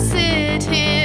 Sit here.